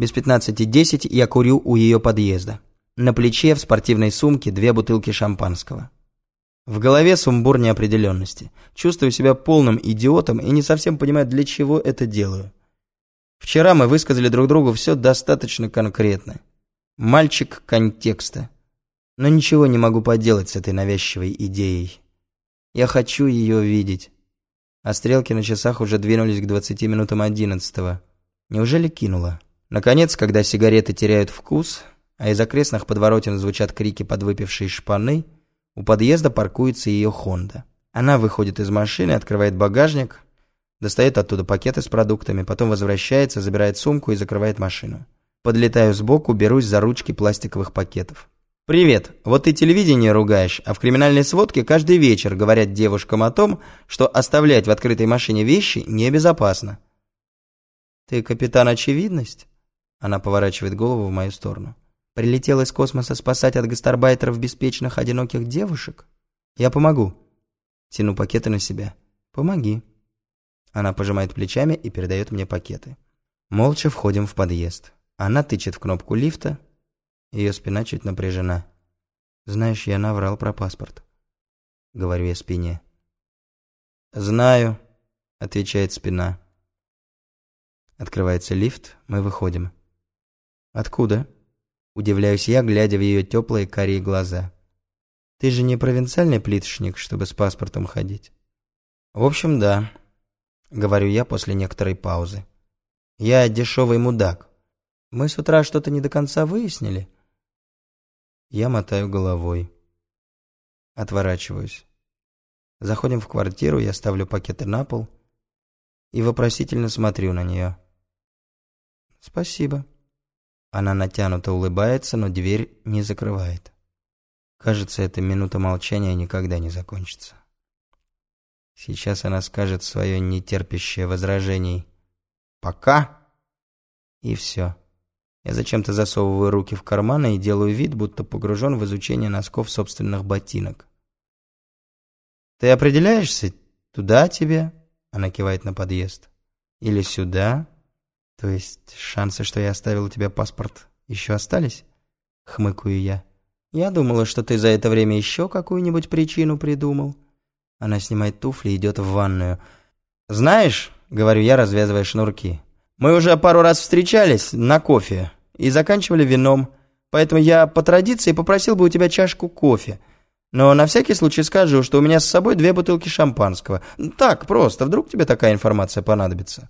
Без 15.10 я курю у ее подъезда. На плече в спортивной сумке две бутылки шампанского. В голове сумбур неопределенности. Чувствую себя полным идиотом и не совсем понимаю, для чего это делаю. Вчера мы высказали друг другу все достаточно конкретно. Мальчик контекста. Но ничего не могу поделать с этой навязчивой идеей. Я хочу ее видеть. А стрелки на часах уже двинулись к 20 минутам одиннадцатого. Неужели кинула? Наконец, когда сигареты теряют вкус, а из окрестных подворотен звучат крики подвыпившей шпаны, у подъезда паркуется ее Хонда. Она выходит из машины, открывает багажник, достает оттуда пакеты с продуктами, потом возвращается, забирает сумку и закрывает машину. Подлетаю сбоку, берусь за ручки пластиковых пакетов. «Привет. Вот ты телевидение ругаешь, а в криминальной сводке каждый вечер говорят девушкам о том, что оставлять в открытой машине вещи небезопасно». «Ты капитан Очевидность?» Она поворачивает голову в мою сторону. Прилетел из космоса спасать от гастарбайтеров беспечных одиноких девушек? Я помогу. Тяну пакеты на себя. Помоги. Она пожимает плечами и передает мне пакеты. Молча входим в подъезд. Она тычет в кнопку лифта. Ее спина чуть напряжена. Знаешь, я наврал про паспорт. Говорю я спине. Знаю, отвечает спина. Открывается лифт, мы выходим. «Откуда?» Удивляюсь я, глядя в ее теплые карие глаза. «Ты же не провинциальный плиточник, чтобы с паспортом ходить?» «В общем, да», — говорю я после некоторой паузы. «Я дешевый мудак. Мы с утра что-то не до конца выяснили?» Я мотаю головой. Отворачиваюсь. Заходим в квартиру, я ставлю пакеты на пол и вопросительно смотрю на нее. «Спасибо», она натянуто улыбается, но дверь не закрывает. Кажется, эта минута молчания никогда не закончится. Сейчас она скажет свое нетерпящее возражений «Пока!» И все. Я зачем-то засовываю руки в карманы и делаю вид, будто погружен в изучение носков собственных ботинок. «Ты определяешься? Туда тебе?» Она кивает на подъезд. «Или сюда?» «То есть шансы, что я оставил у тебя паспорт, еще остались?» Хмыкаю я. «Я думала, что ты за это время еще какую-нибудь причину придумал». Она снимает туфли и идет в ванную. «Знаешь», — говорю я, развязывая шнурки, «мы уже пару раз встречались на кофе и заканчивали вином, поэтому я по традиции попросил бы у тебя чашку кофе». Но на всякий случай скажу, что у меня с собой две бутылки шампанского. Так, просто, вдруг тебе такая информация понадобится.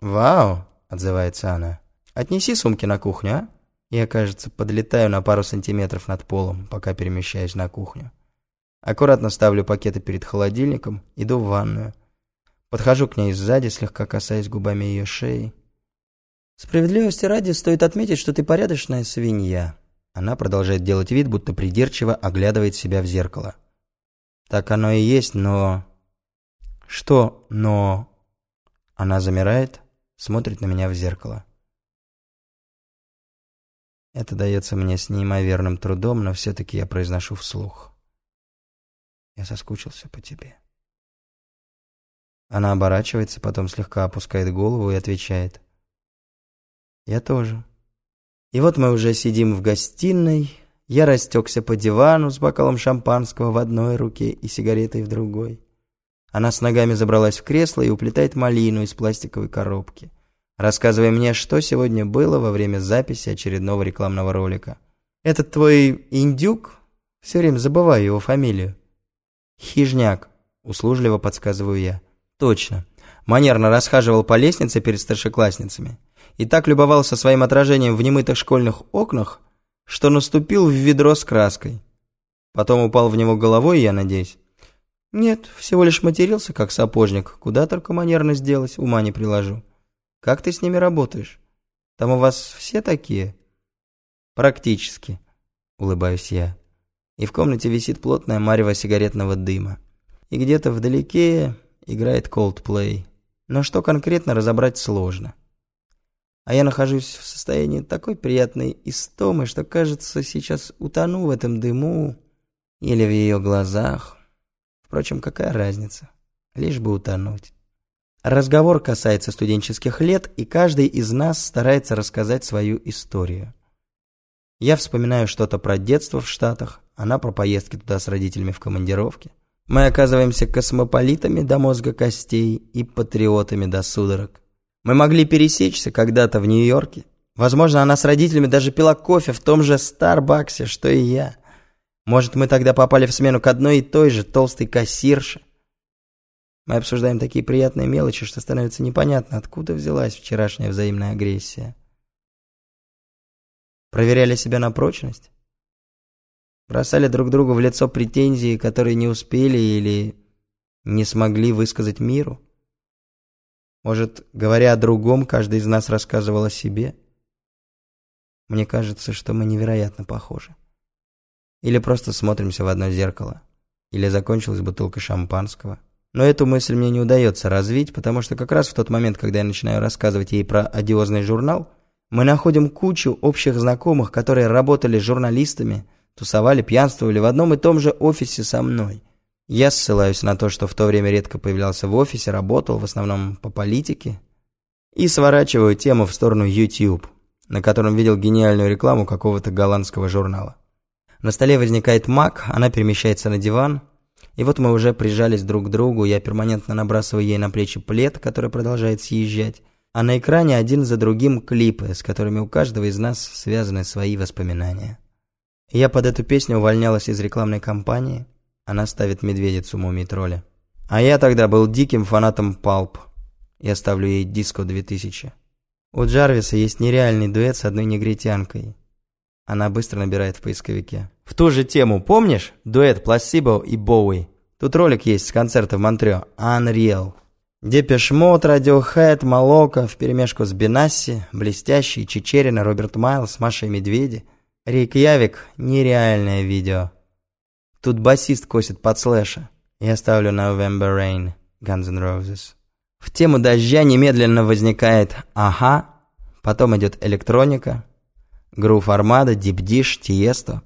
Вау, отзывается она. «Отнеси сумки на кухню, а?» Я, кажется, подлетаю на пару сантиметров над полом, пока перемещаюсь на кухню. Аккуратно ставлю пакеты перед холодильником, иду в ванную. Подхожу к ней сзади, слегка касаясь губами ее шеи. «Справедливости ради стоит отметить, что ты порядочная свинья». Она продолжает делать вид, будто придирчиво оглядывает себя в зеркало. «Так оно и есть, но...» «Что «но...» Она замирает, смотрит на меня в зеркало. Это дается мне с неимоверным трудом, но все-таки я произношу вслух. Я соскучился по тебе. Она оборачивается, потом слегка опускает голову и отвечает. Я тоже. И вот мы уже сидим в гостиной, я растекся по дивану с бокалом шампанского в одной руке и сигаретой в другой. Она с ногами забралась в кресло и уплетает малину из пластиковой коробки, рассказывая мне, что сегодня было во время записи очередного рекламного ролика. «Этот твой индюк?» Все время забываю его фамилию. «Хижняк», — услужливо подсказываю я. «Точно. Манерно расхаживал по лестнице перед старшеклассницами и так любовался своим отражением в немытых школьных окнах, что наступил в ведро с краской. Потом упал в него головой, я надеюсь, «Нет, всего лишь матерился, как сапожник. Куда только манерность делась, ума не приложу. Как ты с ними работаешь? Там у вас все такие?» «Практически», — улыбаюсь я. И в комнате висит плотная марево сигаретного дыма. И где-то вдалеке играет Coldplay. Но что конкретно разобрать сложно. А я нахожусь в состоянии такой приятной истомы, что, кажется, сейчас утону в этом дыму или в ее глазах. Впрочем, какая разница? Лишь бы утонуть. Разговор касается студенческих лет, и каждый из нас старается рассказать свою историю. Я вспоминаю что-то про детство в Штатах, она про поездки туда с родителями в командировке. Мы оказываемся космополитами до мозга костей и патриотами до судорог. Мы могли пересечься когда-то в Нью-Йорке. Возможно, она с родителями даже пила кофе в том же Старбаксе, что и я. Может, мы тогда попали в смену к одной и той же толстой кассирше. Мы обсуждаем такие приятные мелочи, что становится непонятно, откуда взялась вчерашняя взаимная агрессия. Проверяли себя на прочность? Бросали друг другу в лицо претензии, которые не успели или не смогли высказать миру? Может, говоря о другом, каждый из нас рассказывал о себе? Мне кажется, что мы невероятно похожи. Или просто смотримся в одно зеркало. Или закончилась бутылка шампанского. Но эту мысль мне не удается развить, потому что как раз в тот момент, когда я начинаю рассказывать ей про одиозный журнал, мы находим кучу общих знакомых, которые работали журналистами, тусовали, пьянствовали в одном и том же офисе со мной. Я ссылаюсь на то, что в то время редко появлялся в офисе, работал в основном по политике. И сворачиваю тему в сторону YouTube, на котором видел гениальную рекламу какого-то голландского журнала. На столе возникает Мак, она перемещается на диван, и вот мы уже прижались друг к другу, я перманентно набрасываю ей на плечи плед, который продолжает съезжать, а на экране один за другим клипы, с которыми у каждого из нас связаны свои воспоминания. Я под эту песню увольнялась из рекламной кампании, она ставит медведицу мумий тролля. А я тогда был диким фанатом Pulp. Я ставлю ей диско 2000. У Джарвиса есть нереальный дуэт с одной негритянкой. Она быстро набирает в поисковике. В ту же тему, помнишь? Дуэт Пласибо и Боуи. Тут ролик есть с концерта в Монтрео. Unreal. Depeche Mode, Radiohead, Moloko, вперемешку с Бенасси, Блестящие, Чичерина, Роберт Майлз, Маша и Медведи. Явик, нереальное видео. Тут басист косит под слэша. Я ставлю November Rain, Guns N' Roses. В тему дождя немедленно возникает «Ага», потом идет электроника, Грув Армада, Дип Диш, Тиесто.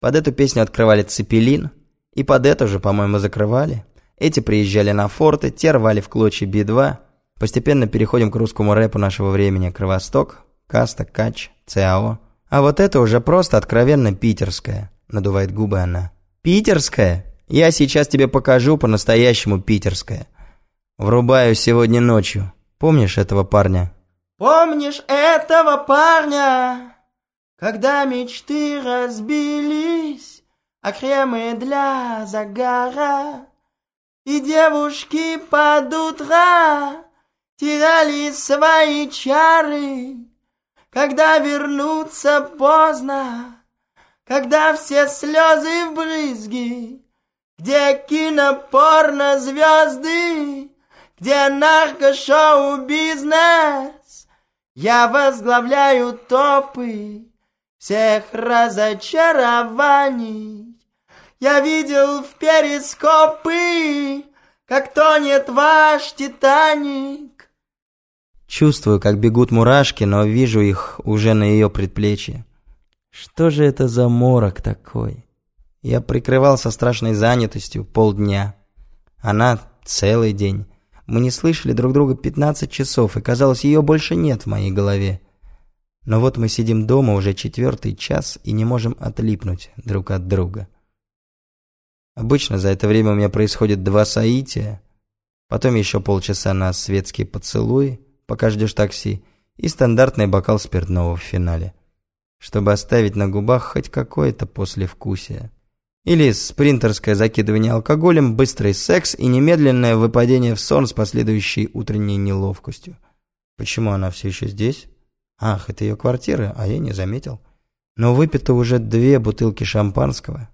Под эту песню открывали Цепелин, и под эту же, по-моему, закрывали. Эти приезжали на форты, те рвали в клочья Би-2. Постепенно переходим к русскому рэпу нашего времени. Кровосток, Каста, Кач, ЦАО. А вот это уже просто откровенно питерская, надувает губы она. Питерская? Я сейчас тебе покажу по-настоящему питерская. Врубаю сегодня ночью. Помнишь этого парня? Помнишь этого парня, когда мечты разбились, а кремы для загара и девушки под утро теряли свои чары, когда вернуться поздно когда все слезы в брызги, где кинопорно звезды, где наркошоу бизнес, я возглавляю топы всех разочарований. Я видел в перископы, как тонет ваш Титаник. Чувствую, как бегут мурашки, но вижу их уже на ее предплечье. Что же это за морок такой? Я прикрывался страшной занятостью полдня. Она целый день. Мы не слышали друг друга 15 часов, и казалось, ее больше нет в моей голове. Но вот мы сидим дома уже четвертый час и не можем отлипнуть друг от друга. Обычно за это время у меня происходит два соития, потом еще полчаса на светские поцелуи, пока ждешь такси, и стандартный бокал спиртного в финале чтобы оставить на губах хоть какое-то послевкусие. Или спринтерское закидывание алкоголем, быстрый секс и немедленное выпадение в сон с последующей утренней неловкостью. Почему она все еще здесь? Ах, это ее квартира, а я не заметил. Но выпито уже две бутылки шампанского,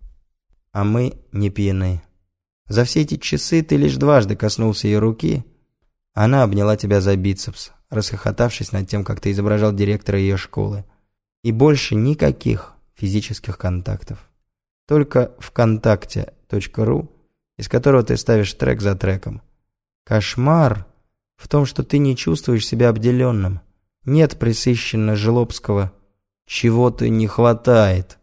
а мы не пьяны. За все эти часы ты лишь дважды коснулся ее руки. Она обняла тебя за бицепс, расхохотавшись над тем, как ты изображал директора ее школы. И больше никаких физических контактов. Только вконтакте.ру, из которого ты ставишь трек за треком. Кошмар в том, что ты не чувствуешь себя обделенным. Нет присыщенно-жлобского «чего-то не хватает».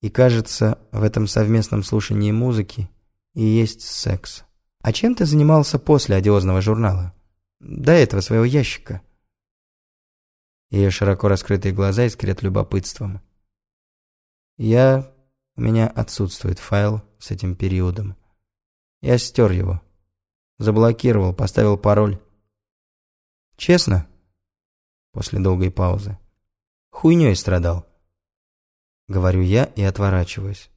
И кажется, в этом совместном слушании музыки и есть секс. А чем ты занимался после одиозного журнала? До этого своего ящика. Ее широко раскрытые глаза искрят любопытством. Я... У меня отсутствует файл с этим периодом. Я стер его. Заблокировал, поставил пароль. Честно? После долгой паузы. Хуйней страдал. Говорю я и отворачиваюсь.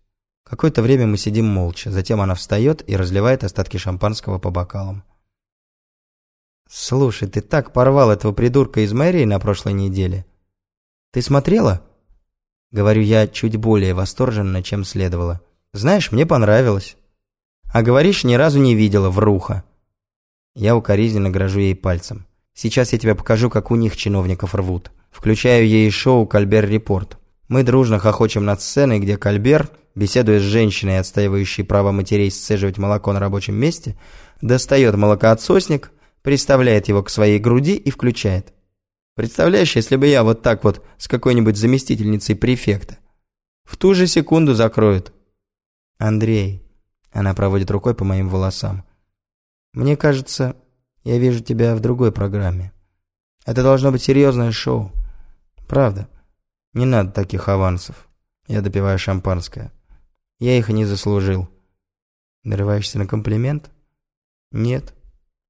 Какое-то время мы сидим молча, затем она встает и разливает остатки шампанского по бокалам. «Слушай, ты так порвал этого придурка из мэрии на прошлой неделе. Ты смотрела?» Говорю я чуть более восторженно, чем следовало. «Знаешь, мне понравилось». «А говоришь, ни разу не видела, вруха». Я укоризненно грожу ей пальцем. «Сейчас я тебе покажу, как у них чиновников рвут». Включаю ей шоу «Кальбер Репорт». Мы дружно хохочем над сценой, где Кальбер, беседуя с женщиной, отстаивающей право матерей сцеживать молоко на рабочем месте, достает молокоотсосник, приставляет его к своей груди и включает. Представляешь, если бы я вот так вот с какой-нибудь заместительницей префекта. В ту же секунду закроют. Андрей. Она проводит рукой по моим волосам. Мне кажется, я вижу тебя в другой программе. Это должно быть серьезное шоу. Правда. Не надо таких авансов. Я допиваю шампанское. Я их не заслужил. Нарываешься на комплимент? Нет.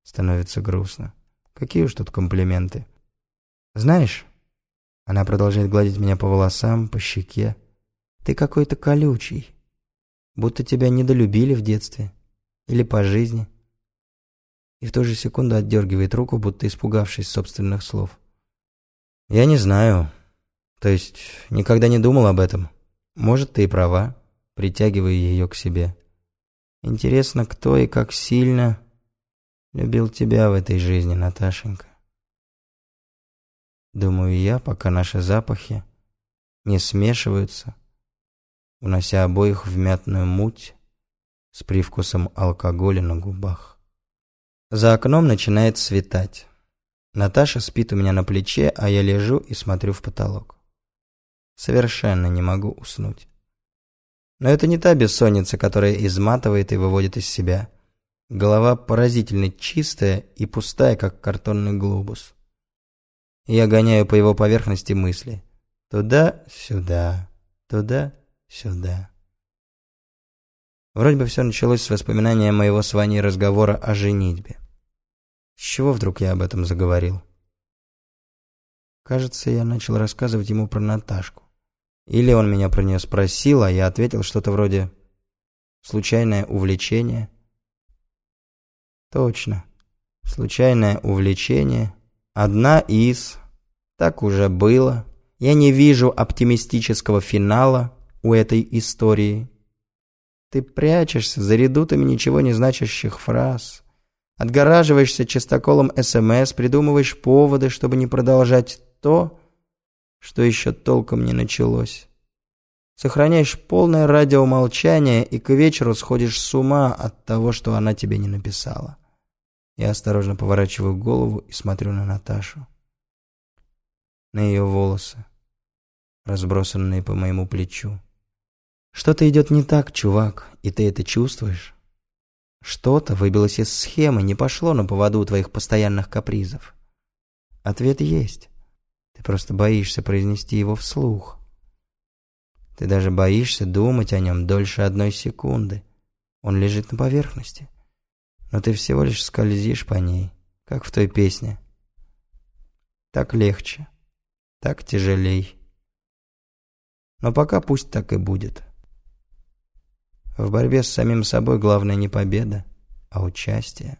Становится грустно. Какие уж тут комплименты. Знаешь, она продолжает гладить меня по волосам, по щеке. Ты какой-то колючий. Будто тебя недолюбили в детстве. Или по жизни. И в ту же секунду отдергивает руку, будто испугавшись собственных слов. Я не знаю. То есть, никогда не думал об этом. Может, ты и права, притягивая ее к себе. Интересно, кто и как сильно любил тебя в этой жизни, Наташенька. Думаю я, пока наши запахи не смешиваются, унося обоих в мятную муть с привкусом алкоголя на губах. За окном начинает светать. Наташа спит у меня на плече, а я лежу и смотрю в потолок. Совершенно не могу уснуть. Но это не та бессонница, которая изматывает и выводит из себя. Голова поразительно чистая и пустая, как картонный глобус. Я гоняю по его поверхности мысли. Туда-сюда, туда-сюда. Вроде бы все началось с воспоминания моего с Ваней разговора о женитьбе. С чего вдруг я об этом заговорил? Кажется, я начал рассказывать ему про Наташку. Или он меня про нее спросил, а я ответил что-то вроде «случайное увлечение». Точно. Случайное увлечение. Одна из. Так уже было. Я не вижу оптимистического финала у этой истории. Ты прячешься за редутами ничего не значащих фраз. Отгораживаешься чистоколом СМС, придумываешь поводы, чтобы не продолжать то, что еще толком не началось. Сохраняешь полное радиомолчание и к вечеру сходишь с ума от того, что она тебе не написала. Я осторожно поворачиваю голову и смотрю на Наташу. На ее волосы, разбросанные по моему плечу. Что-то идет не так, чувак, и ты это чувствуешь. Что-то выбилось из схемы, не пошло на поводу твоих постоянных капризов. Ответ есть. Ты просто боишься произнести его вслух. Ты даже боишься думать о нем дольше одной секунды. Он лежит на поверхности. Но ты всего лишь скользишь по ней, как в той песне. Так легче, так тяжелей. Но пока пусть так и будет. В борьбе с самим собой главное не победа, а участие.